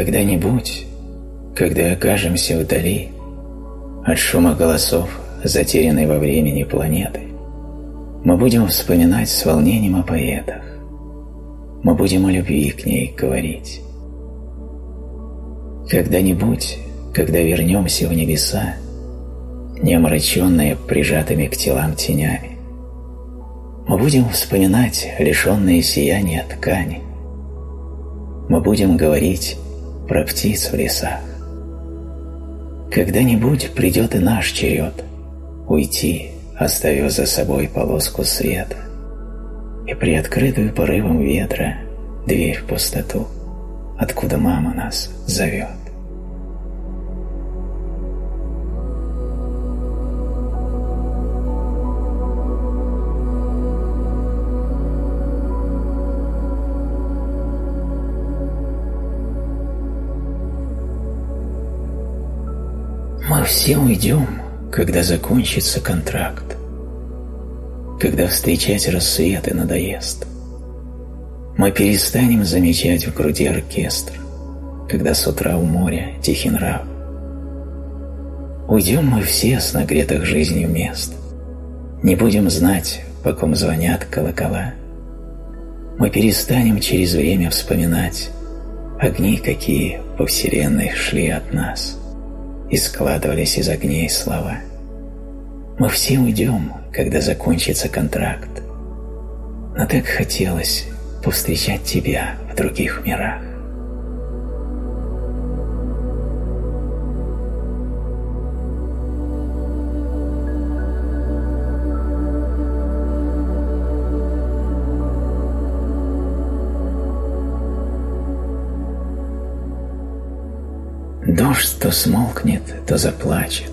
Когда-нибудь, когда окажемся вдали от шума голосов, затерянной во времени планеты, мы будем вспоминать с волнением о поэтах. Мы будем о любви к ней говорить. Когда-нибудь, когда вернемся в небеса, не омраченные прижатыми к телам тенями, мы будем вспоминать лишенные сияния ткани. Мы будем говорить про птиц в лесах. Когда-нибудь придет и наш черед уйти, оставив за собой полоску света и приоткрытую порывом ветра дверь в пустоту, откуда мама нас зовет. Все уйдем, когда закончится контракт, когда встречать рассветы надоест. Мы перестанем замечать в груди оркестр, когда с утра у моря тихий нрав. Уйдем мы все с нагретых жизнью мест, не будем знать, по ком звонят колокола. Мы перестанем через время вспоминать огни, какие по вселенной шли от нас и складывались из огней слова. Мы все уйдем, когда закончится контракт. Но так хотелось повстречать тебя в других мирах. Дождь то смолкнет, то заплачет,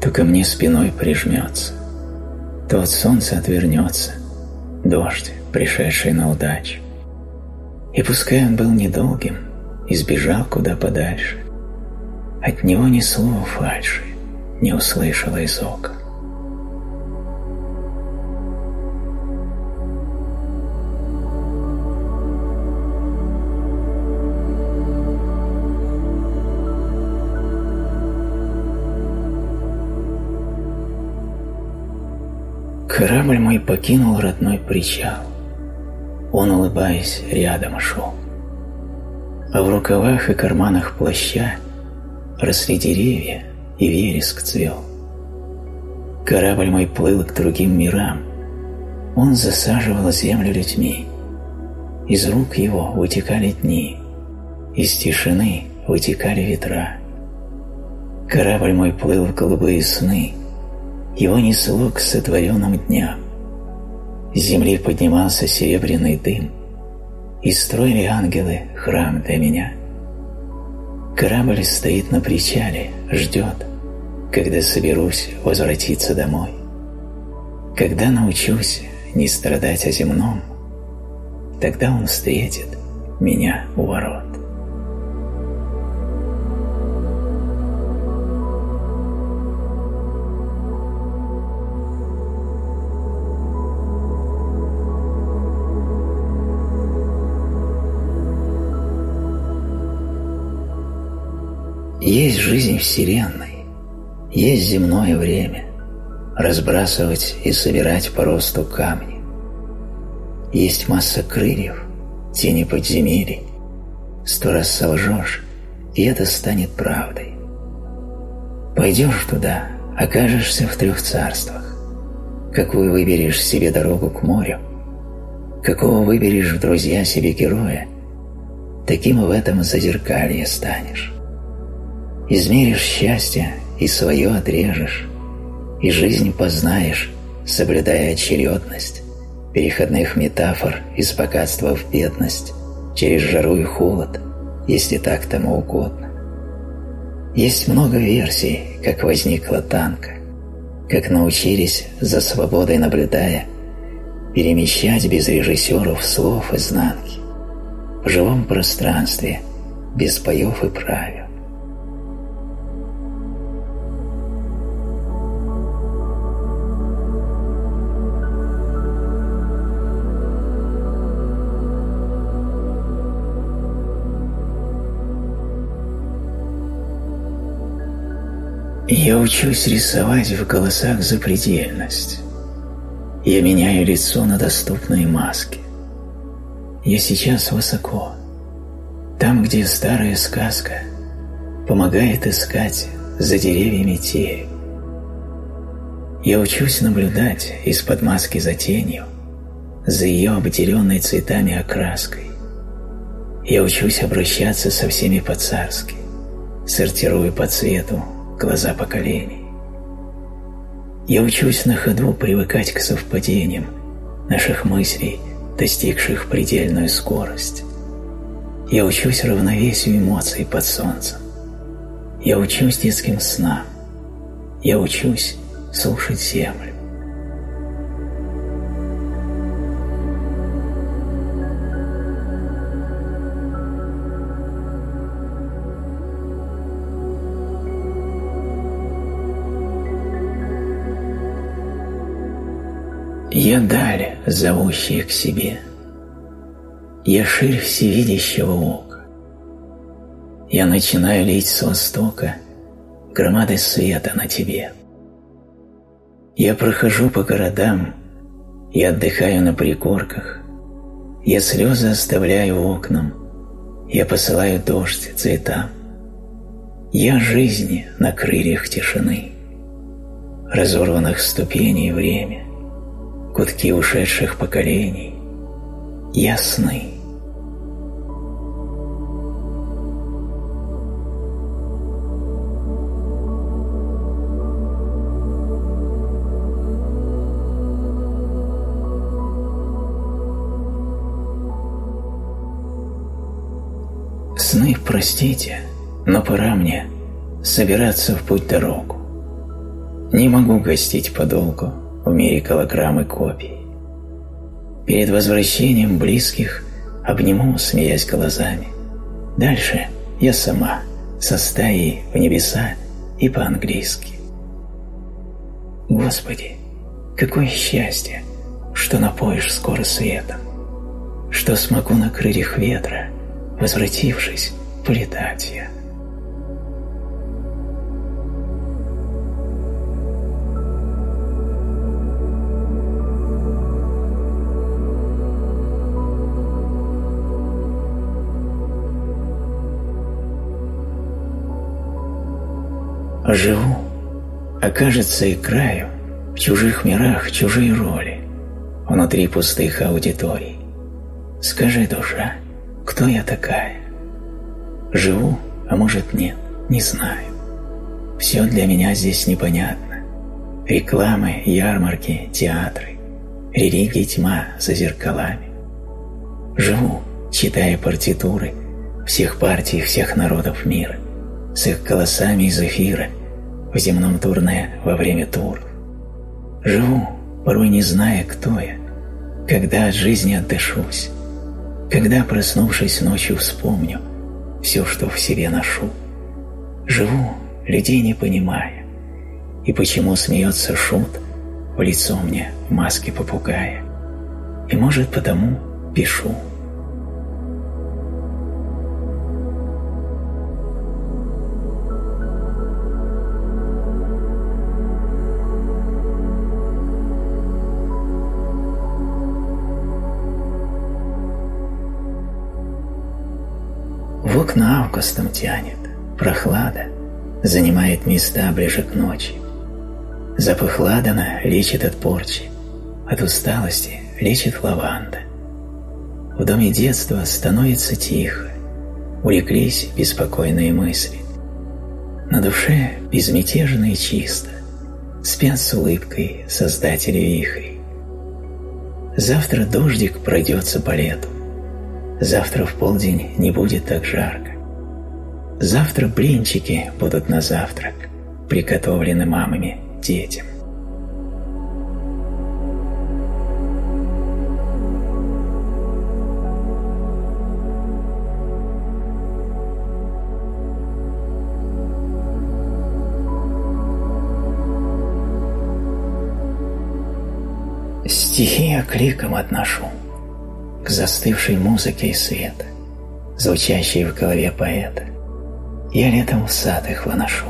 то ко мне спиной прижмется, то от солнца отвернется, дождь, пришедший на удачу. И пускай он был недолгим, избежал куда подальше, от него ни слова фальши не услышала из окон. Корабль мой покинул родной причал. Он, улыбаясь, рядом шел. А в рукавах и карманах плаща росли деревья, и вереск цвел. Корабль мой плыл к другим мирам. Он засаживал землю людьми. Из рук его вытекали дни, из тишины вытекали ветра. Корабль мой плыл в голубые сны — его несло к сотворенным дням. С земли поднимался серебряный дым, и строили ангелы храм для меня. Корабль стоит на причале, ждет, когда соберусь возвратиться домой. Когда научусь не страдать о земном, тогда он встретит меня у ворот. Есть жизнь Вселенной, есть земное время, разбрасывать и собирать по росту камни. Есть масса крыльев, тени подземелий. Сто раз солжешь, и это станет правдой. Пойдешь туда, окажешься в трех царствах. Какую выберешь себе дорогу к морю, какого выберешь в друзья себе героя, таким в этом зазеркалье станешь. Измеришь счастье и свое отрежешь, и жизнь познаешь, соблюдая очередность переходных метафор из богатства в бедность, через жару и холод, если так тому угодно. Есть много версий, как возникла танка, как научились, за свободой наблюдая, перемещать без режиссеров слов изнанки, в живом пространстве, без поев и правил. Я учусь рисовать в голосах запредельность. Я меняю лицо на доступные маски. Я сейчас высоко, там, где старая сказка помогает искать за деревьями терек. Я учусь наблюдать из-под маски за тенью, за ее обделенной цветами окраской. Я учусь обращаться со всеми по-царски, сортируя по цвету глаза поколений. Я учусь на ходу привыкать к совпадениям наших мыслей, достигших предельную скорость. Я учусь равновесию эмоций под солнцем. Я учусь детским снам. Я учусь слушать землю. Я даль, зовущая к себе. Я ширь всевидящего ока. Я начинаю лить с востока громады света на тебе. Я прохожу по городам, я отдыхаю на пригорках, я слезы оставляю окнам, я посылаю дождь цветам. Я жизни на крыльях тишины, разорванных ступеней время, гудки ушедших поколений, ясны. Сны, простите, но пора мне собираться в путь дорогу. Не могу гостить подолгу в мире килограммы копий. Перед возвращением близких обниму, смеясь глазами. Дальше я сама, со стаей в небеса и по-английски. Господи, какое счастье, что напоишь скоро светом, что смогу на крыльях ветра, возвратившись, полетать я. Живу, окажется играю в чужих мирах чужие роли, внутри пустых аудиторий. Скажи, душа, кто я такая? Живу, а может нет, не знаю. Все для меня здесь непонятно. Рекламы, ярмарки, театры, религия тьма за зеркалами. Живу, читая партитуры всех партий, всех народов мира, с их голосами из эфира – в земном турне во время туров. Живу, порой не зная, кто я, когда от жизни отдышусь, когда, проснувшись ночью, вспомню все, что в себе ношу. Живу, людей не понимая, и почему смеется шут в лицо мне в маске попугая. И, может, потому пишу. Августом тянет, прохлада занимает места ближе к ночи. Запах ладана лечит от порчи, от усталости лечит лаванда. В доме детства становится тихо, уреклись беспокойные мысли. На душе безмятежно и чисто, спят с улыбкой создатели вихрей. Завтра дождик пройдется по лету, Завтра в полдень не будет так жарко. Завтра блинчики будут на завтрак, приготовлены мамами детям. Стихи я кликом отношу к застывшей музыке и света, звучащей в голове поэта. Я летом в сад их выношу.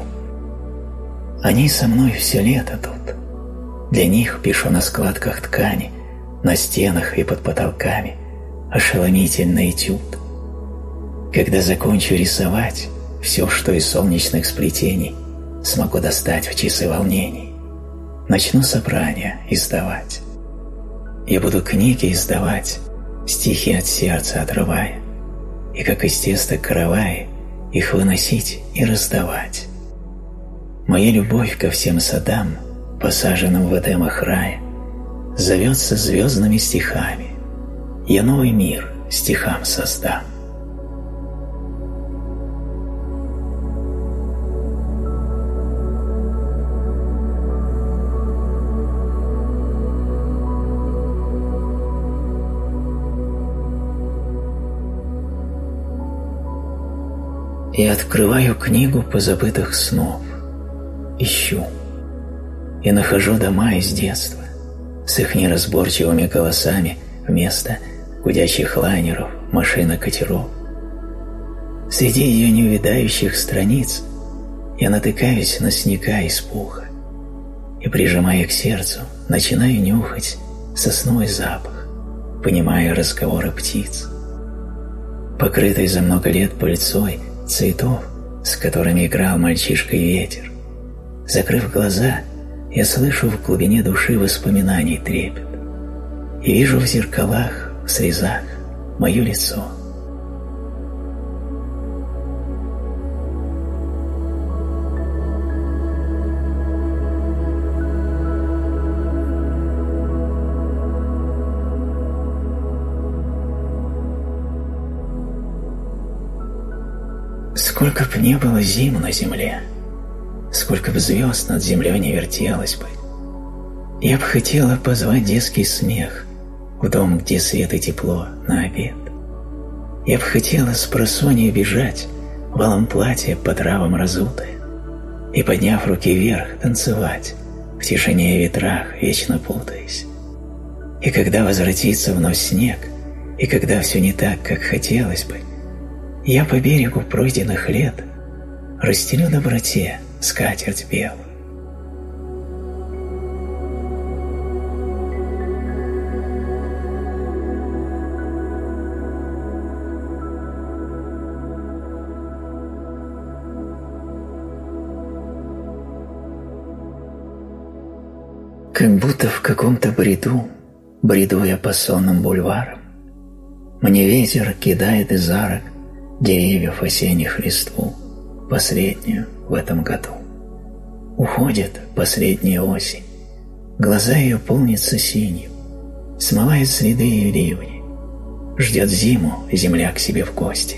Они со мной все лето тут. Для них пишу на складках ткани, на стенах и под потолками ошеломительный этюд. Когда закончу рисовать, все, что из солнечных сплетений смогу достать в часы волнений, начну собрания издавать. Я буду книги издавать, стихи от сердца отрывая, и как из теста караваи их выносить и раздавать. Моя любовь ко всем садам, посаженным в Эдемах рая, зовется звездными стихами. Я новый мир стихам создам. Я открываю книгу позабытых снов ищу. И нахожу дома из детства с их неразборчивыми голосами вместо гудящих лайнеров, машин и катеров. Среди ее неувидающих страниц я натыкаюсь на снега из пуха и, прижимая к сердцу, начинаю нюхать сосновый запах, понимая разговоры птиц. Покрытый за много лет пыльцой цветов, с которыми играл мальчишка ветер, Закрыв глаза, я слышу в глубине души воспоминаний трепет и вижу в зеркалах, в срезах мое лицо. Сколько б не было зим на земле, сколько бы звезд над землей не вертелось бы. Я бы хотела позвать детский смех в дом, где свет и тепло на обед. Я бы хотела с просонья бежать, валом платья по травам разутое, и, подняв руки вверх, танцевать, в тишине и ветрах, вечно путаясь. И когда возвратится вновь снег, и когда все не так, как хотелось бы, я по берегу пройденных лет расстелю доброте скатерть белую. Как будто в каком-то бреду, бреду я по сонным бульварам, Мне ветер кидает из арок деревьев осенних листву, последнюю в этом году. Уходит последняя осень, глаза ее полнятся синим, смывает следы и ливни, ждет зиму земля к себе в гости,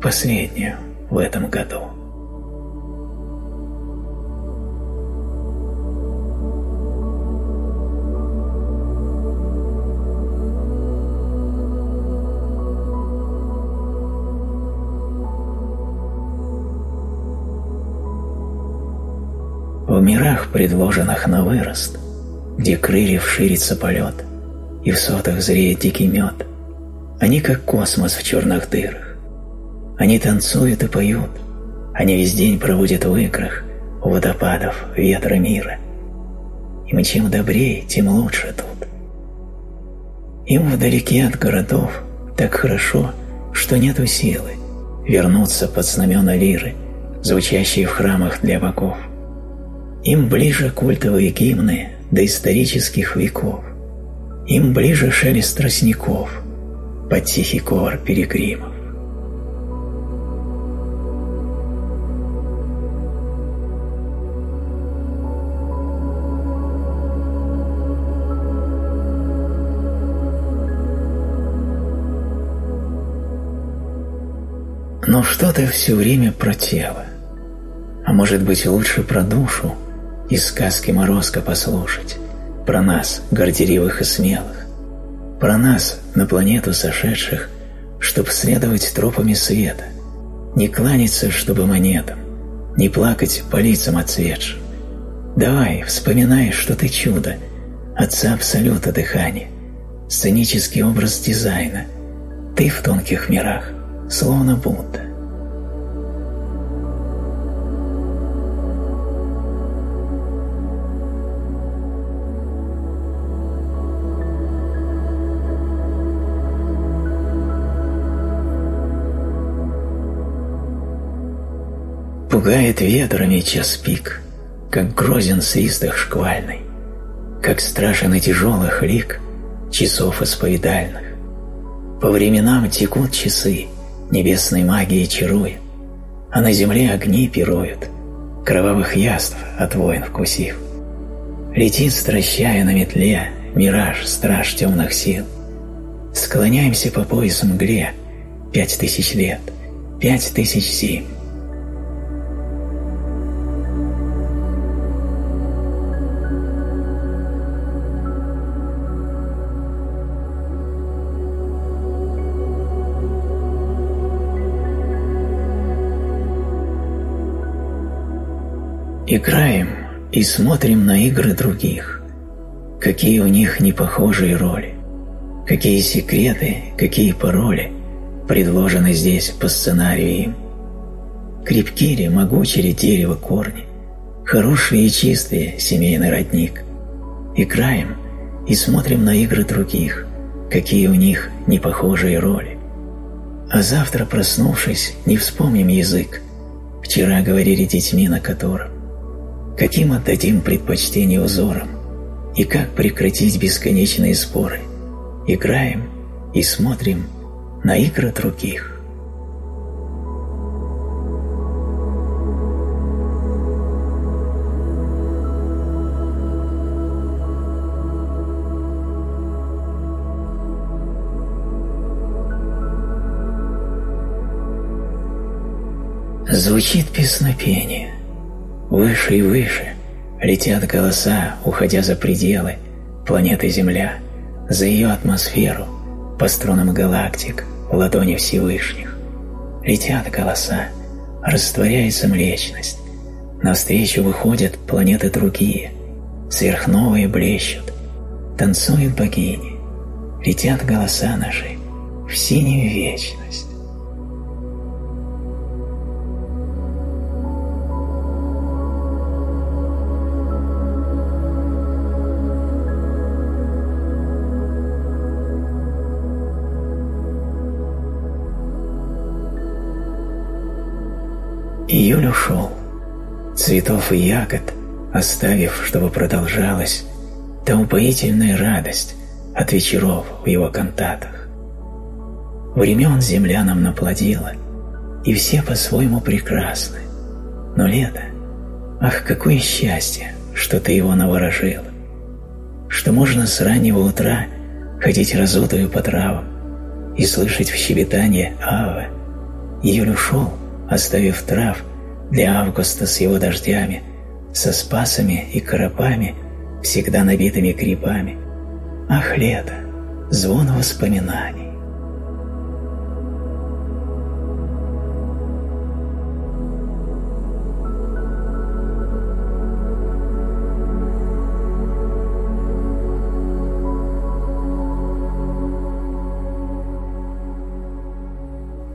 последнюю в этом году. В мирах, предложенных на вырост, где крыльев ширится полет, и в сотах зреет дикий мед, они как космос в черных дырах. Они танцуют и поют, они весь день проводят в играх у водопадов ветра мира. Им чем добрее, тем лучше тут. Им вдалеке от городов так хорошо, что нету силы вернуться под знамена лиры, звучащие в храмах для богов. Им ближе культовые гимны до исторических веков. Им ближе шелест тростников под тихий кор перегримов. Но что-то все время про тело. А может быть лучше про душу, из сказки Морозко послушать, про нас, горделивых и смелых, про нас, на планету сошедших, чтоб следовать тропами света, не кланяться, чтобы монетам, не плакать по лицам отцветшим. Давай, вспоминай, что ты чудо, отца абсолюта дыхания, сценический образ дизайна, ты в тонких мирах, словно Будда. Пугает ветрами час пик, Как грозен свист их шквальный, Как страшен и тяжелых лик Часов исповедальных. По временам текут часы, Небесной магией чаруя, А на земле огни пируют, Кровавых яств от воин вкусив. Летит, стращая на метле, Мираж, страж темных сил. Склоняемся по поясу мгле Пять тысяч лет, пять тысяч зим. Играем и смотрим на игры других, какие у них непохожие роли, какие секреты, какие пароли предложены здесь по сценарию им. Крепки ли, могучи ли дерево корни, хорошие и чистые семейный родник. Играем и смотрим на игры других, какие у них непохожие роли. А завтра, проснувшись, не вспомним язык, вчера говорили детьми на котором каким отдадим предпочтение узорам и как прекратить бесконечные споры. Играем и смотрим на игры других. Звучит песнопение – Выше и выше летят голоса, уходя за пределы планеты Земля, за ее атмосферу, по струнам галактик, в ладони Всевышних. Летят голоса, растворяется Млечность, навстречу выходят планеты другие, сверхновые блещут, танцуют богини, летят голоса наши в синюю вечность. Июль ушел. Цветов и ягод, оставив, чтобы продолжалась та упоительная радость от вечеров в его кантатах. Времен земля нам наплодила, и все по-своему прекрасны. Но лето, ах, какое счастье, что ты его наворожила, что можно с раннего утра ходить разутую по травам и слышать в щебетании Авы. Июль ушел, оставив трав для августа с его дождями, со спасами и коропами, всегда набитыми крепами. Ах, лето, звон воспоминаний.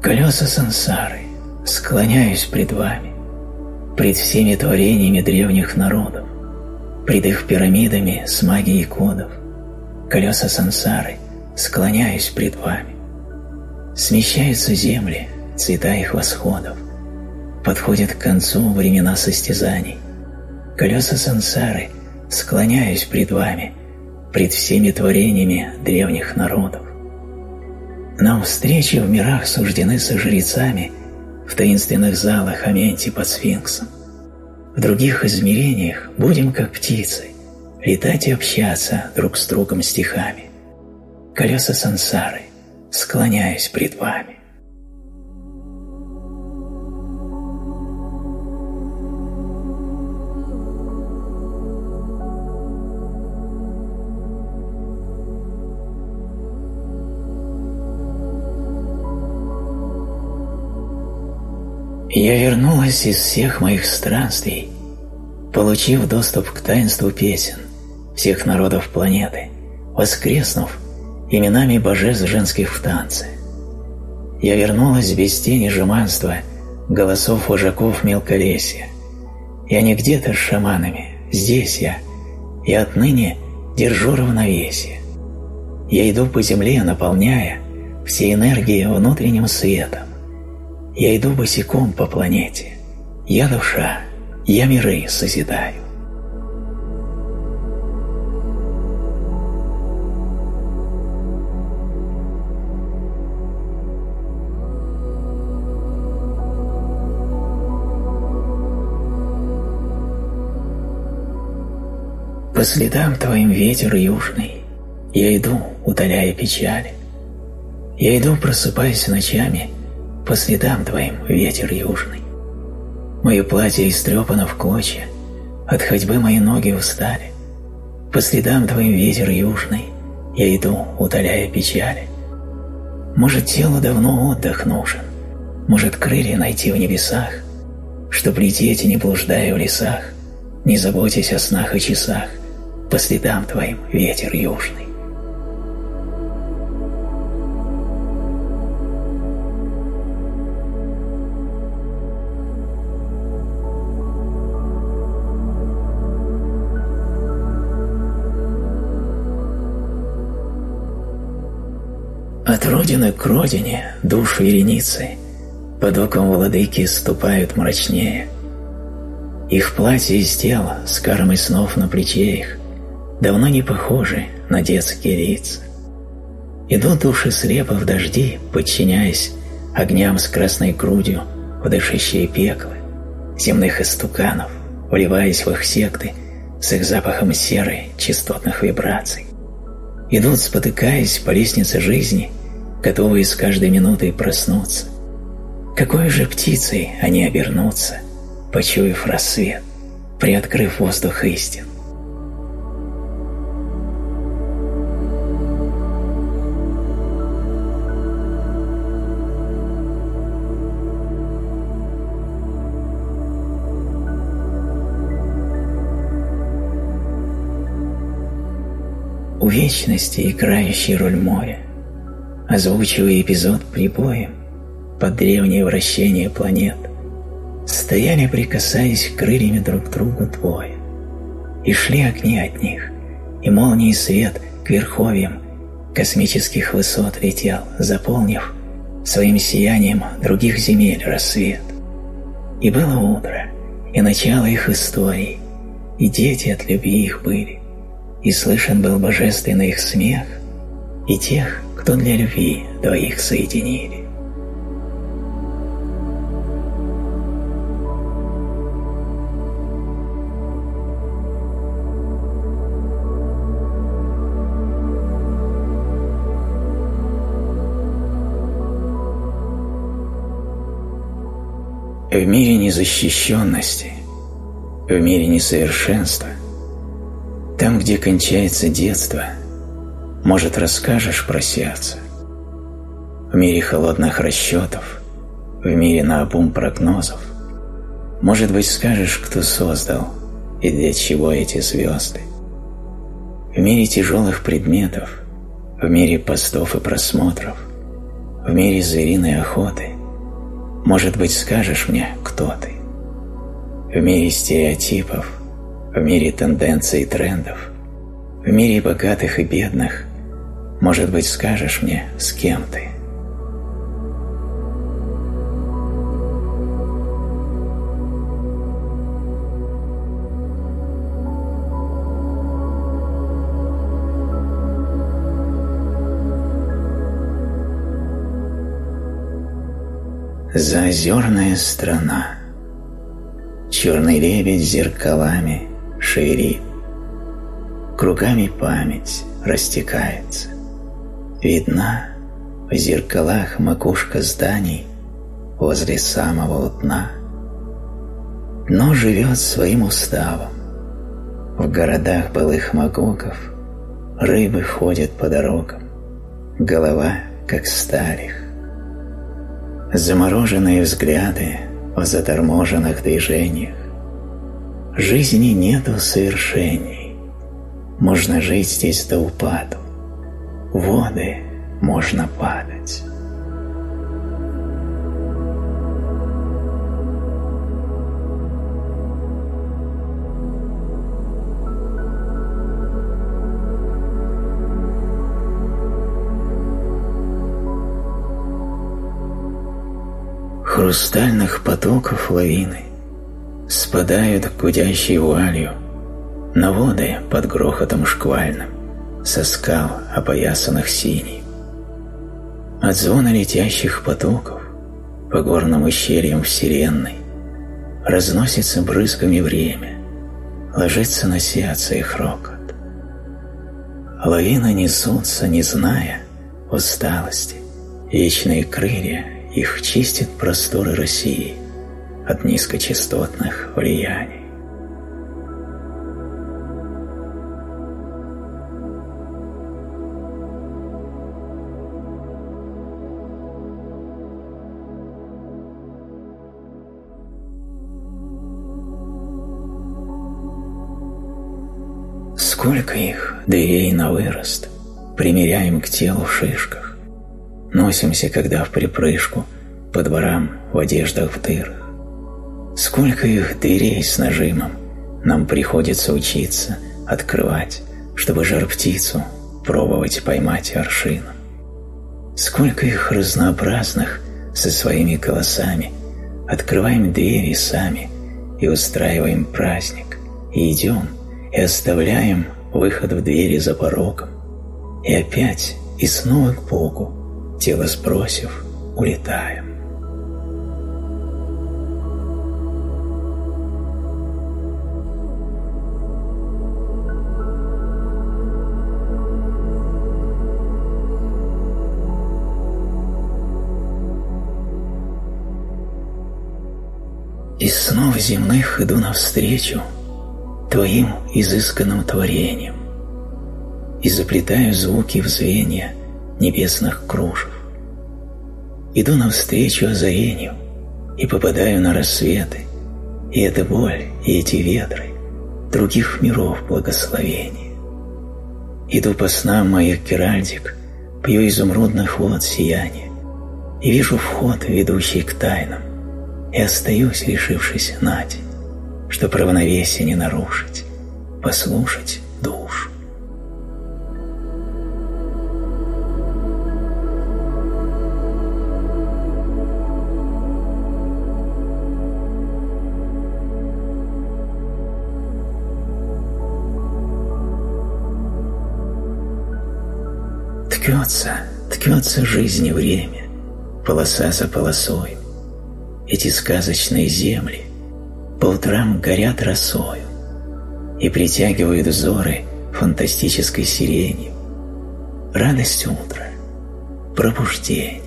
Колеса сансары склоняюсь пред вами, пред всеми творениями древних народов, пред их пирамидами с магией кодов, колеса сансары, склоняюсь пред вами. Смещаются земли, цвета их восходов, подходят к концу времена состязаний. Колеса сансары, склоняюсь пред вами, пред всеми творениями древних народов. Нам встречи в мирах суждены со жрецами – в таинственных залах Аменти под сфинксом. В других измерениях будем как птицы, летать и общаться друг с другом стихами. Колеса сансары, склоняюсь пред вами. Я вернулась из всех моих странствий, получив доступ к таинству песен всех народов планеты, воскреснув именами божеств женских в танце. Я вернулась без тени жеманства голосов вожаков мелколесья. Я не где-то с шаманами, здесь я, и отныне держу равновесие. Я иду по земле, наполняя все энергии внутренним светом. Я иду босиком по планете, Я душа, я миры созидаю. По следам твоим ветер южный, Я иду, удаляя печали. Я иду, просыпаясь ночами, По следам твоим ветер южный. Мое платье истрепано в клочья, От ходьбы мои ноги устали. По следам твоим ветер южный, Я иду, удаляя печали. Может, телу давно отдых нужен, Может, крылья найти в небесах, Чтоб лететь, не блуждая в лесах, Не заботясь о снах и часах, по следам твоим ветер южный. От родины к родине душ вереницы под оком владыки ступают мрачнее. Их платье из тела с кармой снов на плече их давно не похожи на детские лица. Идут души слепо в дожди, подчиняясь огням с красной грудью в пеклы, земных истуканов, вливаясь в их секты с их запахом серы частотных вибраций. Идут, спотыкаясь по лестнице жизни, готовые с каждой минутой проснуться. Какой же птицей они обернутся, почуяв рассвет, приоткрыв воздух истин? у вечности играющий роль моря, озвучивая эпизод прибоем под древнее вращение планет, стояли, прикасаясь крыльями друг к другу двое, и шли огни от них, и молнии свет к верховьям космических высот летел, заполнив своим сиянием других земель рассвет. И было утро, и начало их истории, и дети от любви их были и слышен был божественный их смех и тех, кто для любви двоих соединили. В мире незащищенности, в мире несовершенства – там, где кончается детство, может, расскажешь про сердце. В мире холодных расчетов, в мире наобум прогнозов, может быть, скажешь, кто создал и для чего эти звезды. В мире тяжелых предметов, в мире постов и просмотров, в мире звериной охоты, может быть, скажешь мне, кто ты. В мире стереотипов – в мире тенденций и трендов, в мире богатых и бедных, может быть, скажешь мне, с кем ты? Заозерная страна Черный лебедь зеркалами шире. Кругами память растекается. Видна в зеркалах макушка зданий возле самого дна. Дно живет своим уставом. В городах былых могоков рыбы ходят по дорогам, голова, как старих. Замороженные взгляды в заторможенных движениях, Жизни нету совершений. Можно жить здесь до упаду. Воды можно падать. Хрустальных потоков лавины – спадают гудящей вуалью на воды под грохотом шквальным, со скал, опоясанных синей. От звона летящих потоков по горным ущельям вселенной разносится брызгами время, ложится на сердце их рокот. Лавины несутся, не зная усталости, вечные крылья их чистят просторы России от низкочастотных влияний. Сколько их, дверей на вырост, примеряем к телу в шишках. Носимся, когда в припрыжку, по дворам в одеждах в дырах. Сколько их дверей с нажимом нам приходится учиться открывать, чтобы жар-птицу пробовать поймать аршином. Сколько их разнообразных со своими голосами открываем двери сами и устраиваем праздник, и идем, и оставляем выход в двери за порогом, и опять и снова к Богу, тело сбросив, улетаем. Из снов земных иду навстречу Твоим изысканным творением И заплетаю звуки в звенья небесных кружев. Иду навстречу озарению И попадаю на рассветы, И эта боль, и эти ветры Других миров благословения. Иду по снам моих геральдик, Пью изумрудных вод сияние, И вижу вход, ведущий к тайнам, и остаюсь, решившись на день, чтоб равновесие не нарушить, послушать душу. Ткется, ткется жизнь и время, полоса за полосой, эти сказочные земли по утрам горят росою и притягивают взоры фантастической сиренью. Радость утра, пробуждение.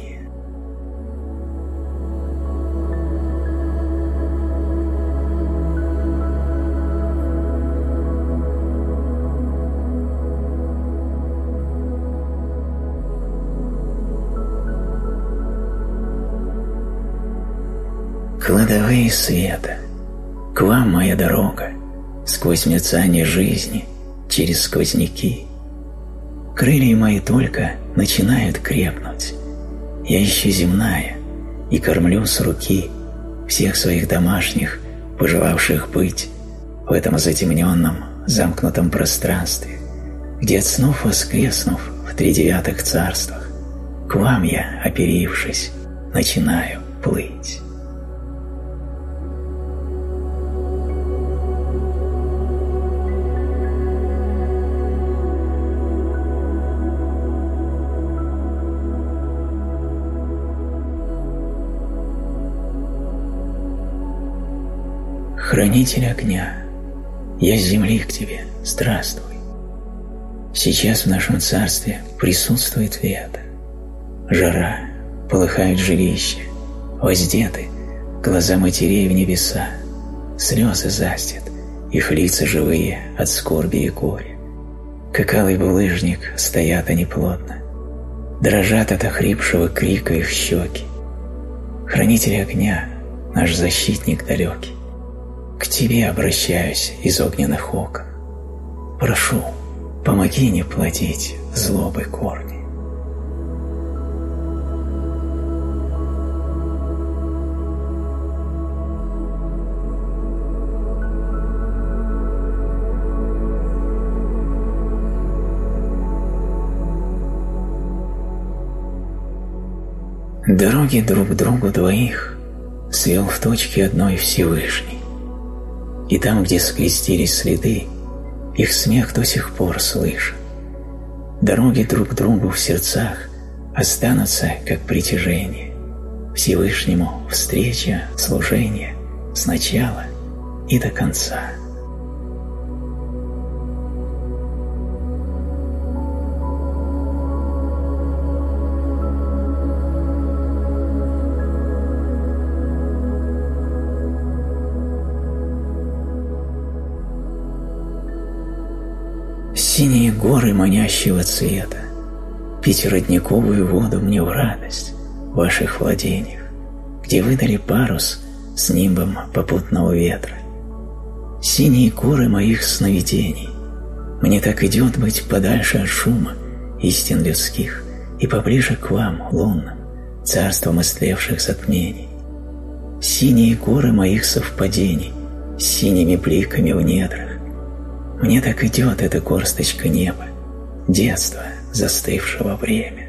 Кладовые света, к вам моя дорога, сквозь мерцание жизни, через сквозняки. Крылья мои только начинают крепнуть. Я еще земная и кормлю с руки всех своих домашних, пожелавших быть в этом затемненном, замкнутом пространстве, где от снов воскреснув в тридевятых царствах, к вам я, оперившись, начинаю плыть. Хранитель огня, я с земли к тебе, здравствуй. Сейчас в нашем царстве присутствует ветер. Жара, полыхает жилище, воздеты глаза матерей в небеса, слезы застят, их лица живые от скорби и горя. Как алый булыжник стоят они плотно, дрожат от охрипшего крика их щеки. Хранитель огня, наш защитник далекий, к Тебе обращаюсь из огненных окон. Прошу, помоги не плодить злобы корни. Дороги друг к другу двоих свел в точке одной Всевышний И там, где скрестились следы, их смех до сих пор слышен. Дороги друг другу в сердцах останутся как притяжение. Всевышнему встреча, служение сначала и до конца. Горы манящего цвета, Пить родниковую воду мне в радость В ваших владениях, Где выдали парус С нимбом попутного ветра. Синие горы моих сновидений, Мне так идет быть подальше от шума Истин людских И поближе к вам, лунным, Царством истлевших затмений. Синие горы моих совпадений синими бликами в недрах, мне так идет эта горсточка неба, детства, застывшего время.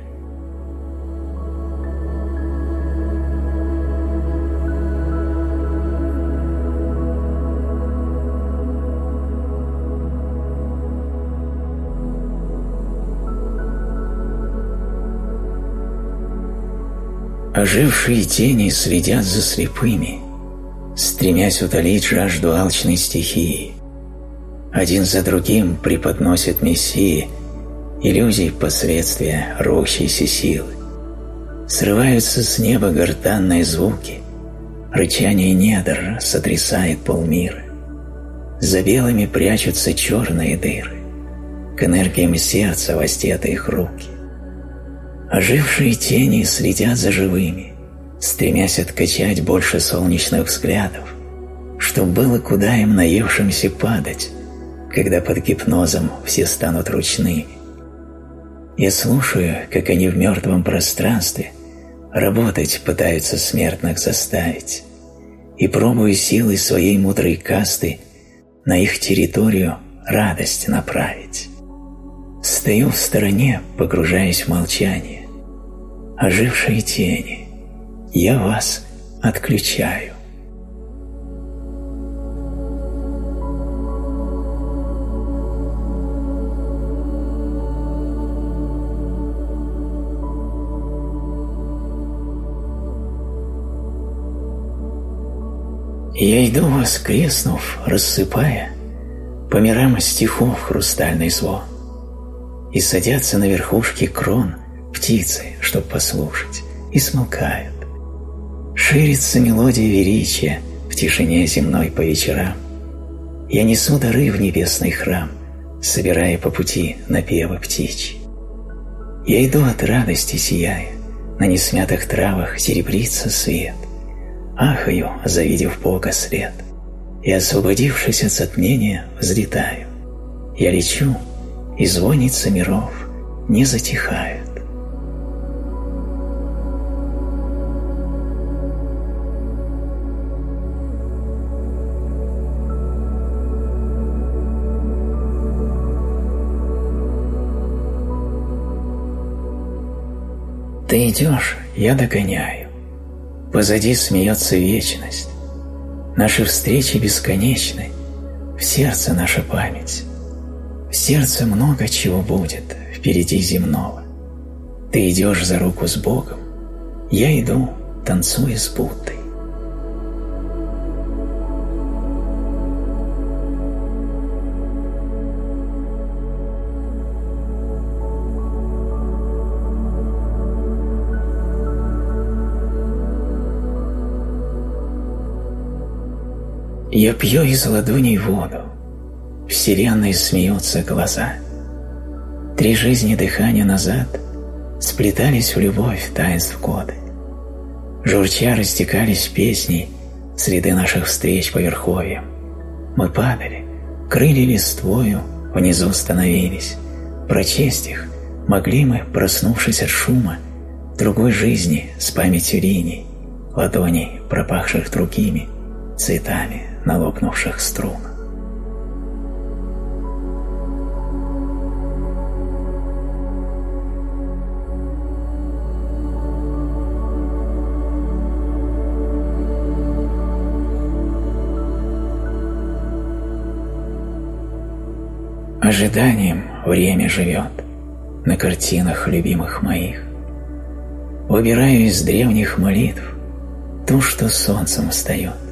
Ожившие тени следят за слепыми, стремясь утолить жажду алчной стихии один за другим преподносят Мессии иллюзий последствия рвущейся силы. Срываются с неба гортанные звуки, рычание недр сотрясает полмира. За белыми прячутся черные дыры, к энергиям сердца воздеты их руки. Ожившие тени следят за живыми, стремясь откачать больше солнечных взглядов, чтоб было куда им наевшимся падать, когда под гипнозом все станут ручными. Я слушаю, как они в мертвом пространстве работать пытаются смертных заставить, и пробую силой своей мудрой касты на их территорию радость направить. Стою в стороне, погружаясь в молчание. Ожившие тени, я вас отключаю. Я иду, воскреснув, рассыпая По мирам стихов хрустальный звон, И садятся на верхушке крон Птицы, чтоб послушать, и смолкают. Ширится мелодия величия В тишине земной по вечерам. Я несу дары в небесный храм, Собирая по пути напевы птичьи. Я иду от радости сияя, На несмятых травах серебрится свет — ахаю, завидев Бога след, и, освободившись от затмения, взлетаю. Я лечу, и звонится миров не затихают. Ты идешь, я догоняю. Позади смеется вечность. Наши встречи бесконечны. В сердце наша память. В сердце много чего будет впереди земного. Ты идешь за руку с Богом. Я иду, танцуя с Буддой. Я пью из ладоней воду, Вселенной смеются глаза. Три жизни дыхания назад Сплетались в любовь таинств годы. Журча растекались песни Среды наших встреч по верховьям. Мы падали, крыли листвою, Внизу становились. Прочесть их могли мы, проснувшись от шума, Другой жизни с памятью линий, Ладоней, пропахших другими цветами на лопнувших струнах. Ожиданием время живет на картинах любимых моих. Выбираю из древних молитв ту, что солнцем встает.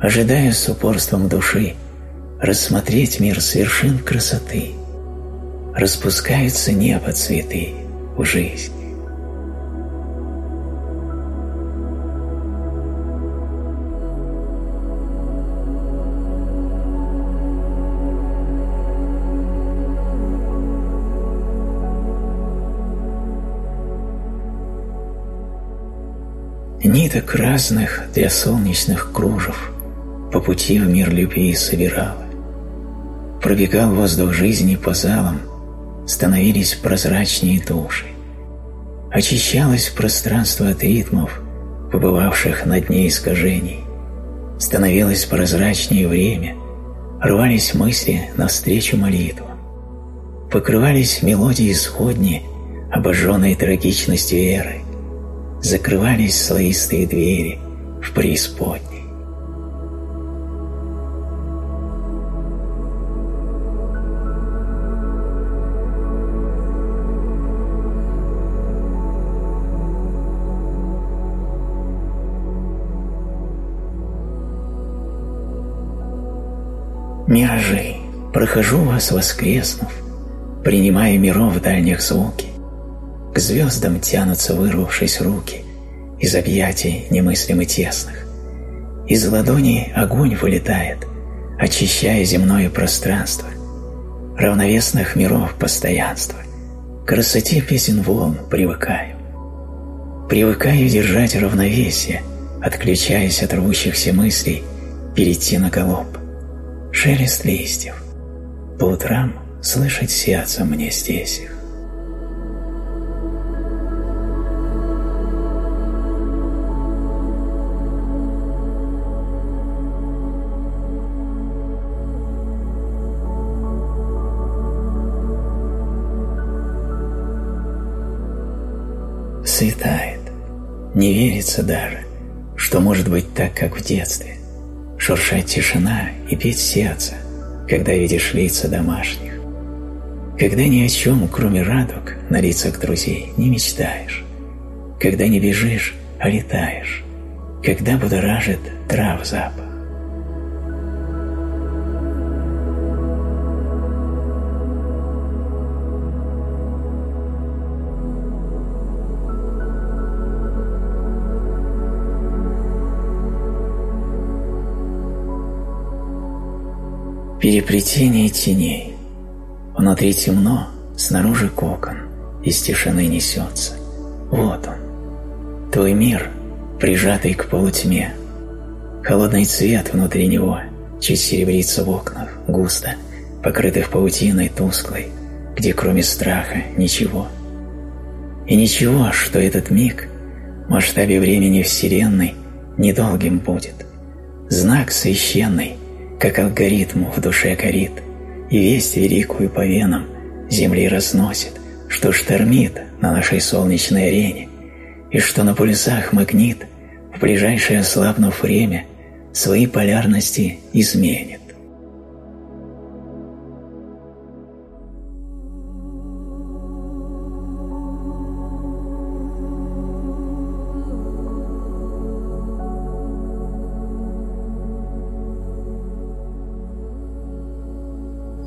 Ожидаю с упорством души рассмотреть мир с вершин красоты. Распускаются небо цветы в жизнь. Ниток разных для солнечных кружев По пути в мир любви собирала. Пробегал воздух жизни по залам, Становились прозрачнее души. Очищалось пространство от ритмов, Побывавших на дне искажений. Становилось прозрачнее время, Рвались мысли навстречу молитвам. Покрывались мелодии сходни, Обожженной трагичностью веры закрывались слоистые двери в преисподней. Прохожу вас воскреснув, принимая миров дальних звуки, к звездам тянутся вырвавшись руки из объятий немыслимо тесных. Из ладони огонь вылетает, очищая земное пространство, равновесных миров постоянства. К красоте песен волн привыкаю. Привыкаю держать равновесие, отключаясь от рвущихся мыслей, перейти на голуб. Шелест листьев. По утрам слышать сердце мне здесь их. Светает. Не верится даже, что может быть так, как в детстве. Шуршать тишина и петь сердце, когда видишь лица домашних. Когда ни о чем, кроме радуг, на лицах друзей не мечтаешь. Когда не бежишь, а летаешь. Когда будоражит трав запах. Переплетение теней. Внутри темно, снаружи кокон, из тишины несется. Вот он, твой мир, прижатый к полутьме. Холодный цвет внутри него чуть серебрится в окнах, густо, покрытых паутиной тусклой, где кроме страха ничего. И ничего, что этот миг в масштабе времени Вселенной недолгим будет. Знак священный, как алгоритм в душе горит, и весть великую по венам земли разносит, что штормит на нашей солнечной арене, и что на полюсах магнит, в ближайшее ослабнув время, свои полярности изменит.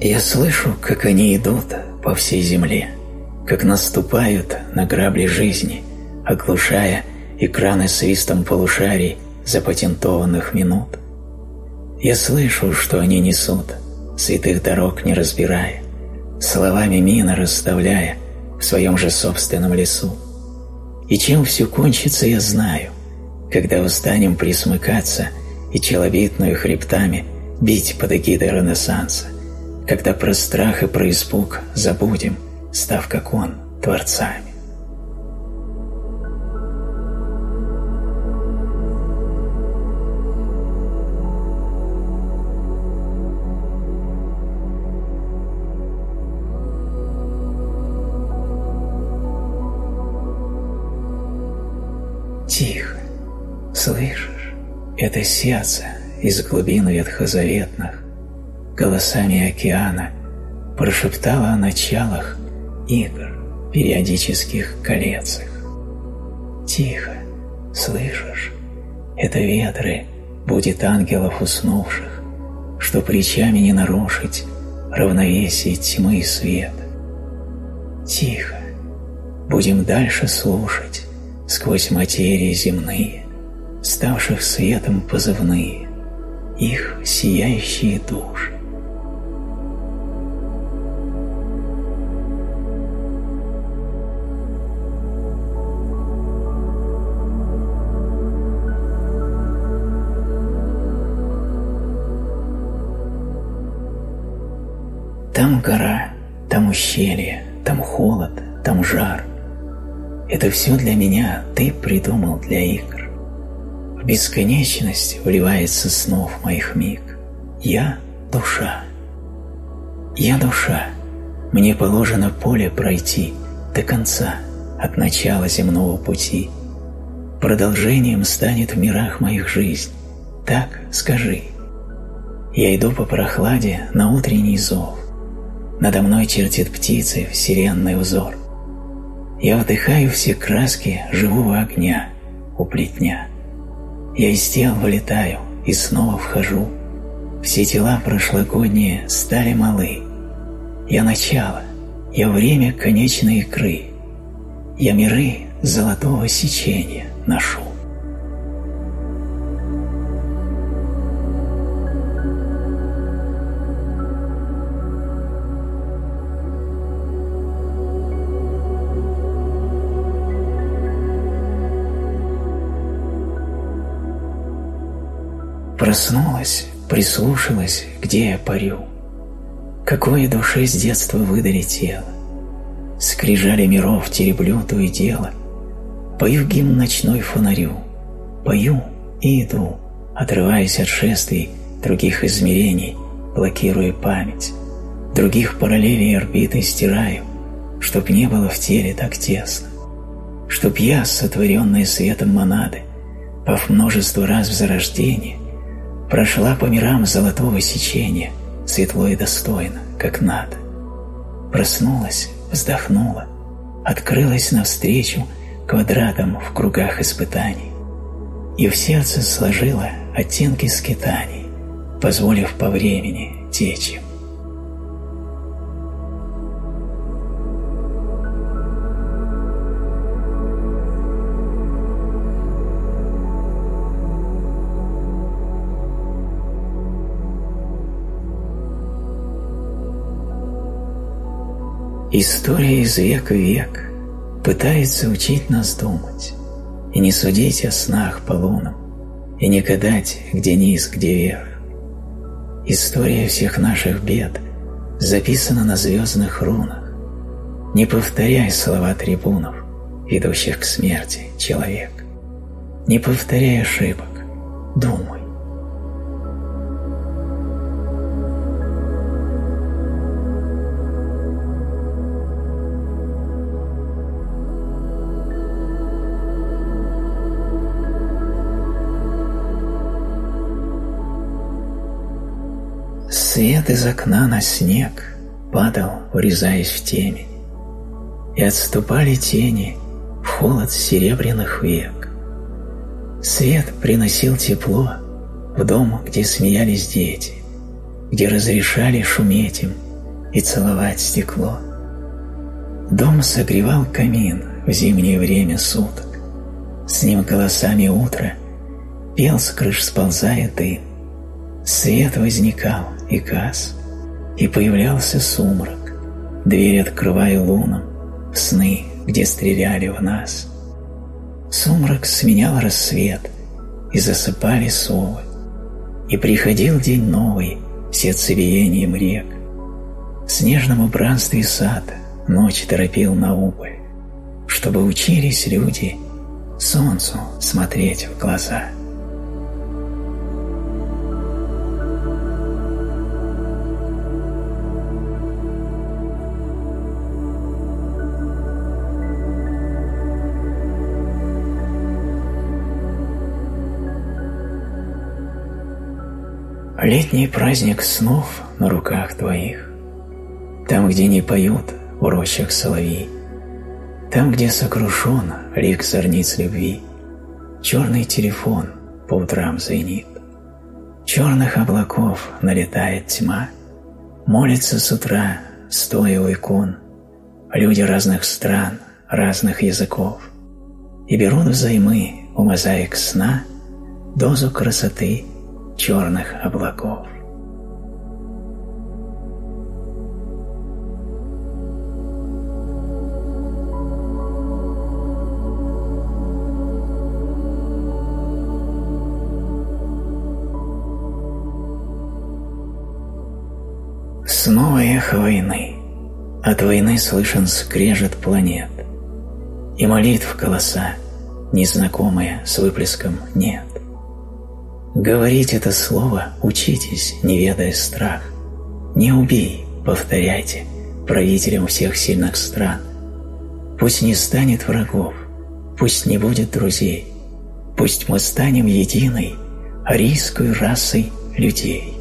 Я слышу, как они идут по всей земле, как наступают на грабли жизни, оглушая экраны свистом полушарий запатентованных минут. Я слышу, что они несут, святых дорог не разбирая, словами мина расставляя в своем же собственном лесу. И чем все кончится, я знаю, когда устанем присмыкаться и челобитную хребтами бить под эгидой Ренессанса когда про страх и про испуг забудем, став как он, творцами. Тихо, слышишь, это сердце из глубин ветхозаветных голосами океана прошептала о началах игр, периодических колецах. Тихо, слышишь, это ветры будет ангелов уснувших, что плечами не нарушить равновесие тьмы и света. Тихо, будем дальше слушать сквозь материи земные, ставших светом позывные, их сияющие души. Ущелье, там холод, там жар. Это все для меня ты придумал для игр. В бесконечность вливается снов моих миг. Я – душа. Я – душа. Мне положено поле пройти до конца, от начала земного пути. Продолжением станет в мирах моих жизнь. Так скажи. Я иду по прохладе на утренний зов. Надо мной чертит птицы вселенный узор. Я вдыхаю все краски живого огня у плетня. Я из тел вылетаю и снова вхожу. Все тела прошлогодние стали малы. Я начало, я время конечной икры. Я миры золотого сечения ношу. Проснулась, прислушалась, где я парю. Какое душе с детства выдали тело. Скрижали миров тереблю то и дело. Пою гимн ночной фонарю. Пою и иду, отрываясь от шествий других измерений, блокируя память. Других параллелей орбиты стираю, чтоб не было в теле так тесно. Чтоб я, сотворенная светом монады, пав множество раз в зарождение, прошла по мирам золотого сечения, светло и достойно, как надо. Проснулась, вздохнула, открылась навстречу квадратам в кругах испытаний и в сердце сложила оттенки скитаний, позволив по времени течь им. История из века в век пытается учить нас думать и не судить о снах по лунам, и не гадать, где низ, где верх. История всех наших бед записана на звездных рунах. Не повторяй слова трибунов, ведущих к смерти человек. Не повторяй ошибок, думай. Свет из окна на снег падал, врезаясь в темень, и отступали тени в холод серебряных век. Свет приносил тепло в дом, где смеялись дети, где разрешали шуметь им и целовать стекло. Дом согревал камин в зимнее время суток. С ним голосами утра пел с крыш сползая дым. Свет возникал, и газ, и появлялся сумрак, дверь открывая лунам, сны, где стреляли в нас. Сумрак сменял рассвет, и засыпали совы, и приходил день новый, сердцебиением рек. В снежном убранстве сада ночь торопил на убыль, чтобы учились люди солнцу смотреть в глаза. Летний праздник снов на руках твоих. Там, где не поют в рощах соловей, Там, где сокрушен лик зорниц любви, Черный телефон по утрам звенит. Черных облаков налетает тьма, Молится с утра, стоя у икон, Люди разных стран, разных языков, И берут взаймы у мозаик сна Дозу красоты черных облаков. Снова эхо войны. От войны слышен скрежет планет. И молитв голоса, незнакомые с выплеском «нет». Говорить это слово учитесь, не ведая страх. Не убей, повторяйте, правителям всех сильных стран. Пусть не станет врагов, пусть не будет друзей, пусть мы станем единой арийской расой людей.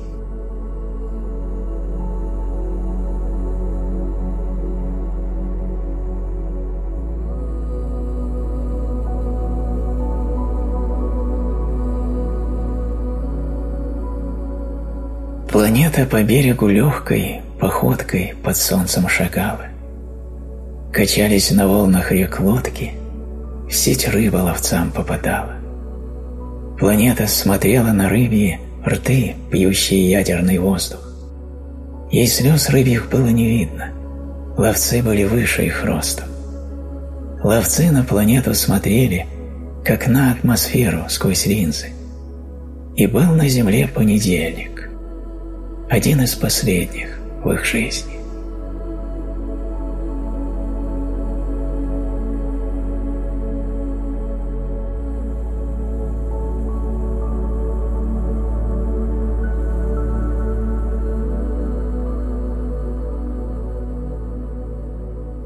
Планета по берегу легкой походкой под солнцем шагала. Качались на волнах рек лодки, в сеть рыба ловцам попадала. Планета смотрела на рыбьи рты, пьющие ядерный воздух. Ей слез рыбьих было не видно, ловцы были выше их ростом. Ловцы на планету смотрели, как на атмосферу сквозь линзы. И был на Земле понедельник один из последних в их жизни.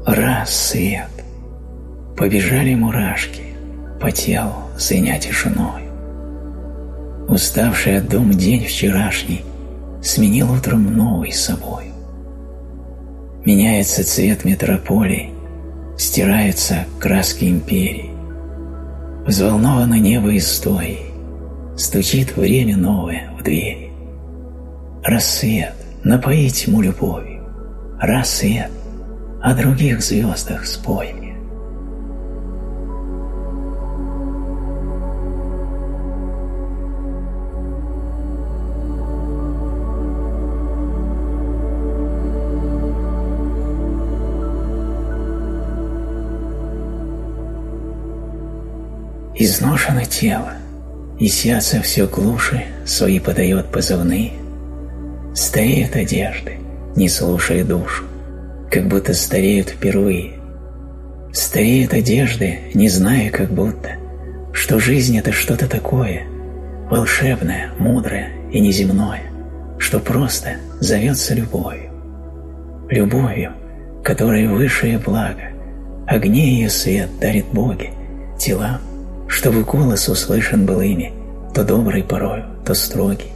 Рассвет. Побежали мурашки по телу, звеня тишиной. Уставший от дум день вчерашний сменил утром новый собой. Меняется цвет метрополии, стираются краски империи. Взволновано небо истории, стучит время новое в двери. Рассвет, напои тьму любовью, рассвет, о других звездах спой. Изношено тело, и сердце все глуше свои подает позывные. Стареют одежды, не слушая душу, как будто стареют впервые. Стареют одежды, не зная как будто, что жизнь – это что-то такое, волшебное, мудрое и неземное, что просто зовется любовью. Любовью, которая высшее благо, огне ее свет дарит боги, телам чтобы голос услышан был ими, то добрый порою, то строгий.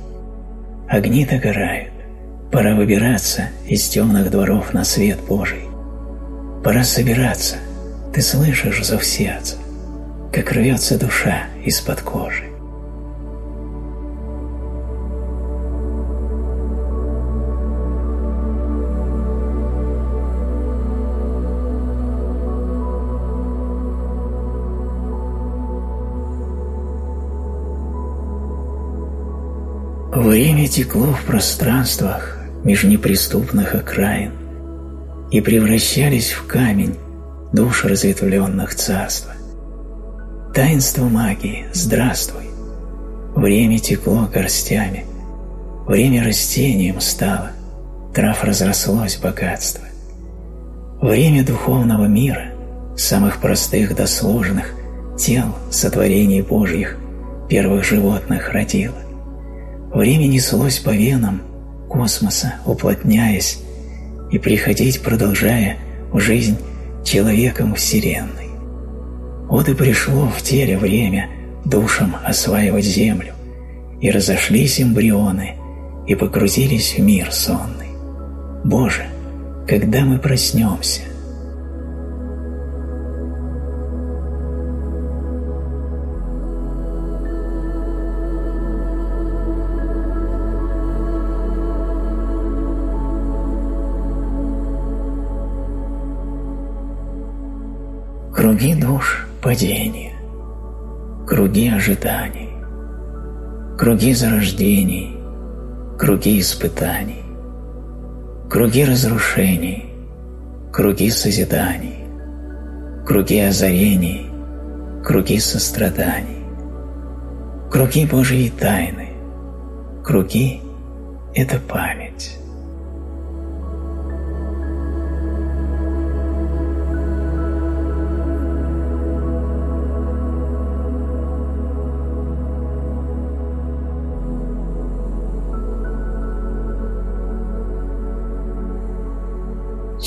Огни догорают, пора выбираться из темных дворов на свет Божий. Пора собираться, ты слышишь зов сердца, как рвется душа из-под кожи. Время текло в пространствах меж неприступных окраин, и превращались в камень душ разветвленных царства. Таинство магии, здравствуй! Время текло горстями, время растением стало, трав разрослось богатство. Время духовного мира, самых простых до сложных, тел сотворений Божьих, первых животных родило. Время неслось по венам космоса, уплотняясь и приходить, продолжая в жизнь человеком Вселенной. Вот и пришло в теле время душам осваивать землю, и разошлись эмбрионы, и погрузились в мир сонный. Боже, когда мы проснемся. Круги душ падения, круги ожиданий, круги зарождений, круги испытаний, круги разрушений, круги созиданий, круги озарений, круги состраданий, круги Божьей тайны, круги – это память.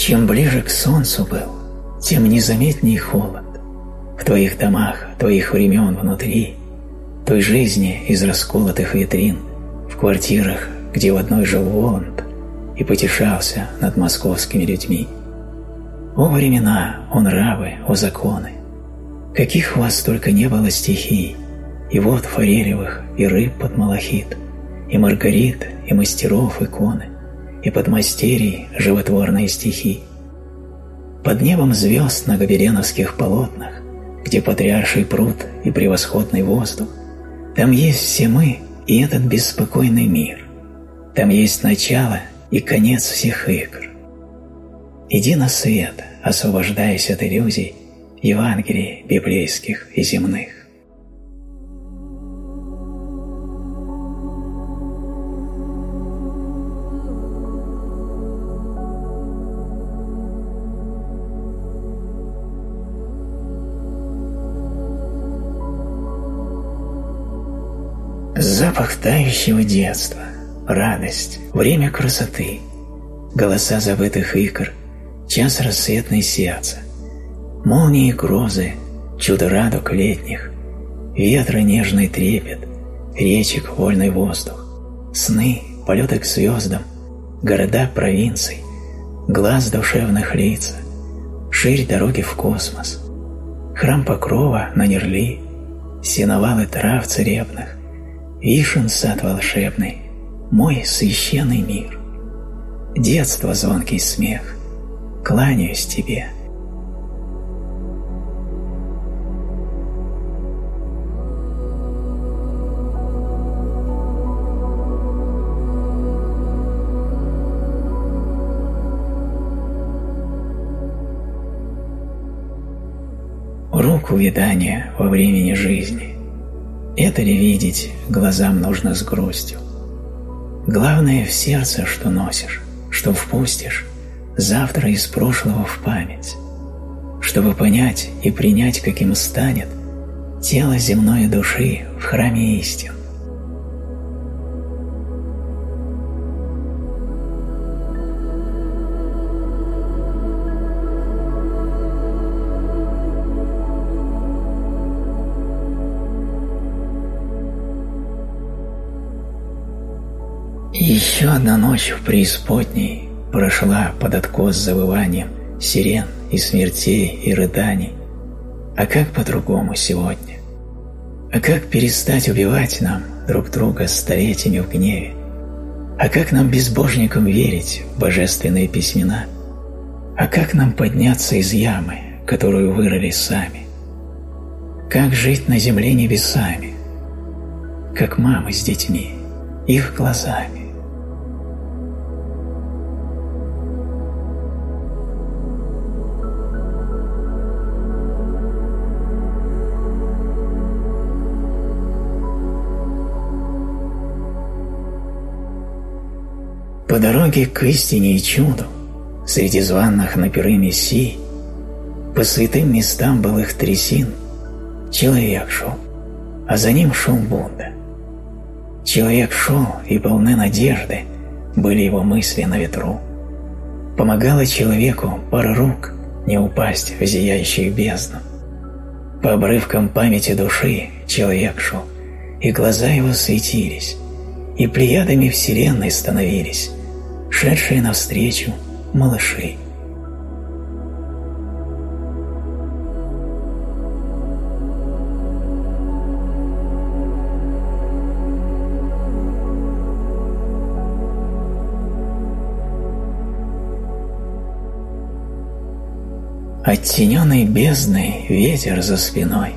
Чем ближе к солнцу был, тем незаметней холод. В твоих домах, твоих времен внутри, той жизни из расколотых витрин, в квартирах, где в одной жил Воланд и потешался над московскими людьми. О времена, о нравы, о законы! Каких у вас только не было стихий, и вот форелевых, и рыб под малахит, и маргарит, и мастеров иконы – и подмастерий животворные стихи. Под небом звезд на гобеленовских полотнах, где патриарший пруд и превосходный воздух, там есть все мы и этот беспокойный мир. Там есть начало и конец всех игр. Иди на свет, освобождаясь от иллюзий Евангелий библейских и земных. Тающего детства, радость, время красоты, голоса забытых игр, час рассветной сердца, молнии и грозы, чудо радуг летних, ветра нежный трепет, речек вольный воздух, сны, полеты к звездам, города провинций, глаз душевных лиц, ширь дороги в космос, храм Покрова на Нерли, сеновалы трав царебных, Вишен сад волшебный, мой священный мир. Детство звонкий смех, кланяюсь тебе. Руку видания во времени жизни – это ли видеть глазам нужно с грустью? Главное в сердце, что носишь, что впустишь, завтра из прошлого в память, чтобы понять и принять, каким станет тело земной души в храме истин. Еще одна ночь в преисподней прошла под откос завыванием сирен и смертей и рыданий. А как по-другому сегодня? А как перестать убивать нам друг друга столетиями в гневе? А как нам безбожникам верить в божественные письмена? А как нам подняться из ямы, которую вырыли сами? Как жить на земле небесами? Как мамы с детьми, их глазами? Дороге к истине и чуду, среди званных на пиры мессий, по святым местам былых трясин, человек шел, а за ним шел Будда. Человек шел, и полны надежды были его мысли на ветру. Помогала человеку пара рук не упасть в зияющую бездну. По обрывкам памяти души человек шел, и глаза его светились, и плеядами вселенной становились, шедшие навстречу малышей. Оттененный бездной ветер за спиной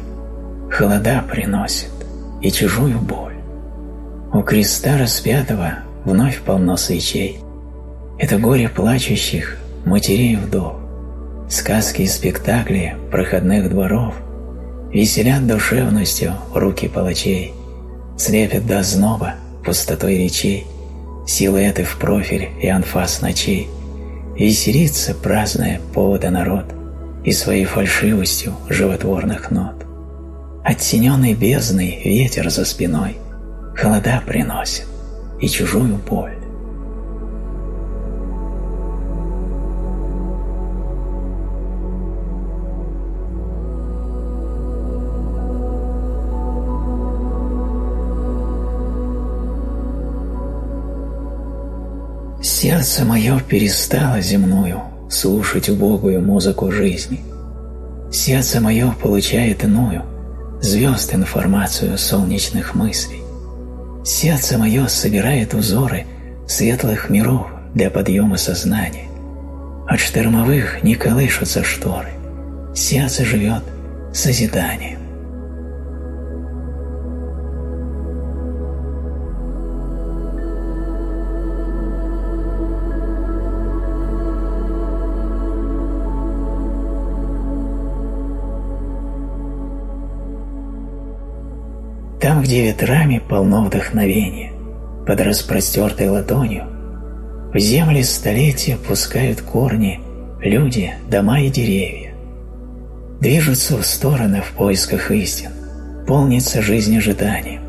Холода приносит и чужую боль. У креста распятого вновь полно свечей. Это горе плачущих матерей вдов. Сказки и спектакли проходных дворов Веселят душевностью руки палачей, Слепят до зноба пустотой речей, Силуэты в профиль и анфас ночей. Веселится, праздная повода народ — и своей фальшивостью животворных нот. Оттененный бездной ветер за спиной холода приносит и чужую боль. Сердце мое перестало земную слушать убогую музыку жизни. Сердце мое получает иную, звезд информацию солнечных мыслей. Сердце мое собирает узоры светлых миров для подъема сознания. От штормовых не колышутся шторы. Сердце живет созиданием. Где ветрами полно вдохновения, под распростертой ладонью, в земли столетия пускают корни люди, дома и деревья. Движутся в стороны в поисках истин, полнится жизнь ожиданием.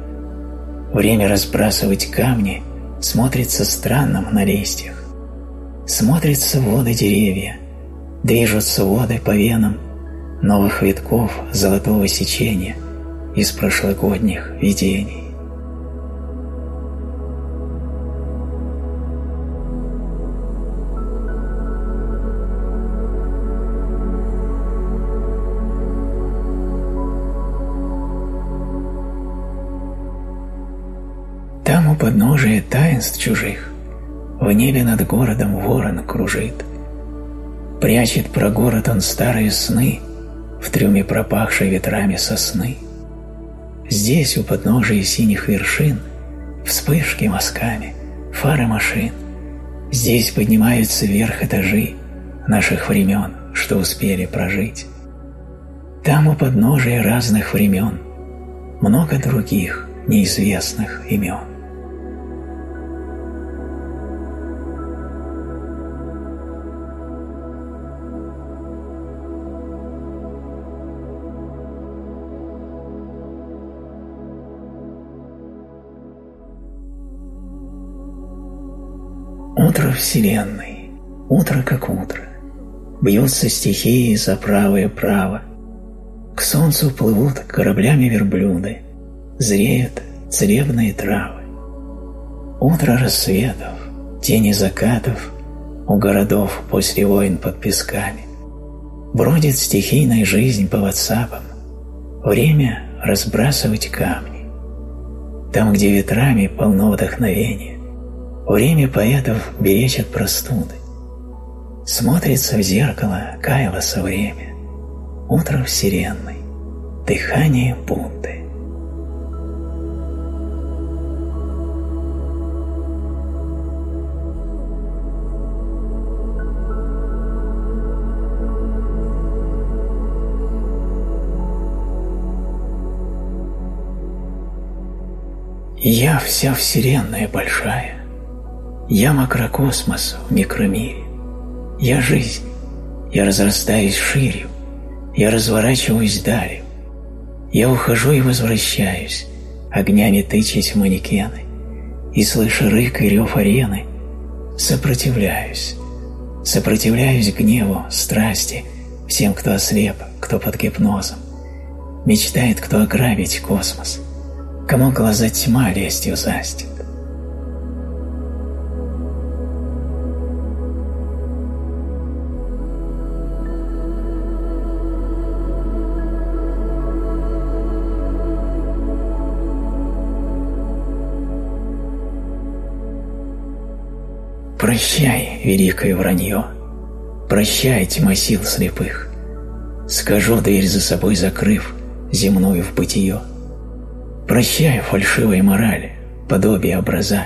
Время разбрасывать камни смотрится странным на листьях. Смотрятся воды деревья, движутся воды по венам новых витков золотого сечения – из прошлогодних видений. Там у подножия таинств чужих в небе над городом ворон кружит. Прячет про город он старые сны в трюме пропахшей ветрами сосны. Здесь, у подножия синих вершин, вспышки мазками, фары машин. Здесь поднимаются вверх этажи наших времен, что успели прожить. Там у подножия разных времен много других неизвестных имен. Вселенной, утро как утро, Бьются стихии за правое право. К солнцу плывут кораблями верблюды, Зреют целебные травы. Утро рассветов, тени закатов У городов после войн под песками. Бродит стихийная жизнь по ватсапам, Время разбрасывать камни. Там, где ветрами полно вдохновения, Время поэтов беречь от простуды. Смотрится в зеркало Кайлоса время. Утро вселенной. Дыхание Будды. Я вся вселенная большая, я макрокосмос в микромире. Я жизнь. Я разрастаюсь ширью. Я разворачиваюсь далее. Я ухожу и возвращаюсь, огнями тычась в манекены. И, слыша рык и рев арены, сопротивляюсь. Сопротивляюсь гневу, страсти, всем, кто ослеп, кто под гипнозом. Мечтает, кто ограбить космос, кому глаза тьма лестью застит. Прощай, великое вранье, прощай, тьма сил слепых. Скажу, дверь за собой закрыв, земную в бытие. Прощай, фальшивая мораль, подобие образа.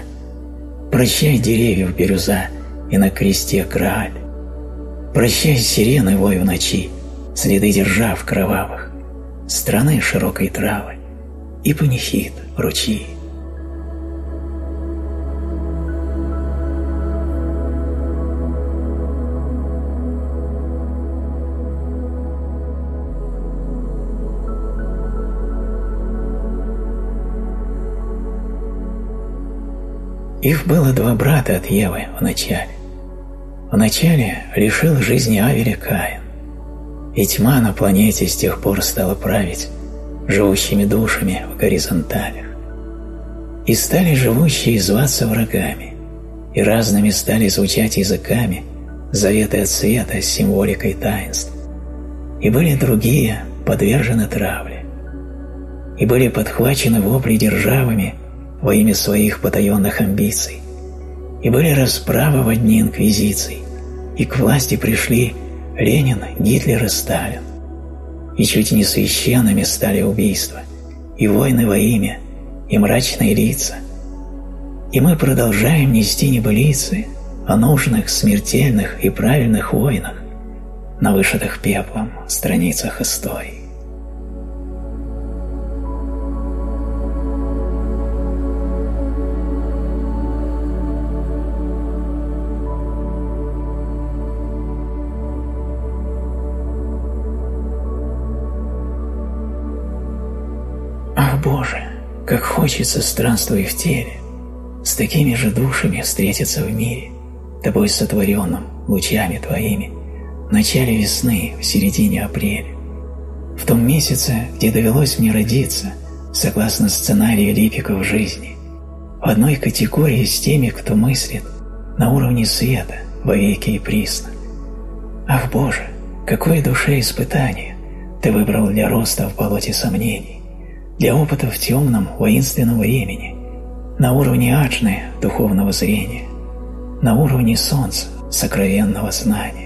Прощай, деревьев бирюза и на кресте крааль. Прощай, сирены вой в ночи, следы держав кровавых, страны широкой травы и панихид ручьи. Их было два брата от Евы вначале. Вначале лишил жизни Авеля Каин, и тьма на планете с тех пор стала править живущими душами в горизонталях. И стали живущие зваться врагами, и разными стали звучать языками заветы от света с символикой таинств. И были другие подвержены травле, и были подхвачены вопли державами – во имя своих потаенных амбиций, и были расправы в одни инквизиций, и к власти пришли Ленин, Гитлер и Сталин. И чуть не священными стали убийства, и войны во имя, и мрачные лица. И мы продолжаем нести небылицы о нужных, смертельных и правильных войнах на вышитых пеплом страницах истории. Как хочется, странствуя в теле, с такими же душами встретиться в мире, тобой сотворенным, лучами твоими, в начале весны, в середине апреля. В том месяце, где довелось мне родиться, согласно сценарию липиков жизни, в одной категории с теми, кто мыслит на уровне света, вовеки и присно. Ах, Боже, какое душе испытание ты выбрал для роста в болоте сомнений для опыта в темном, воинственном времени, на уровне аджны духовного зрения, на уровне солнца сокровенного знания.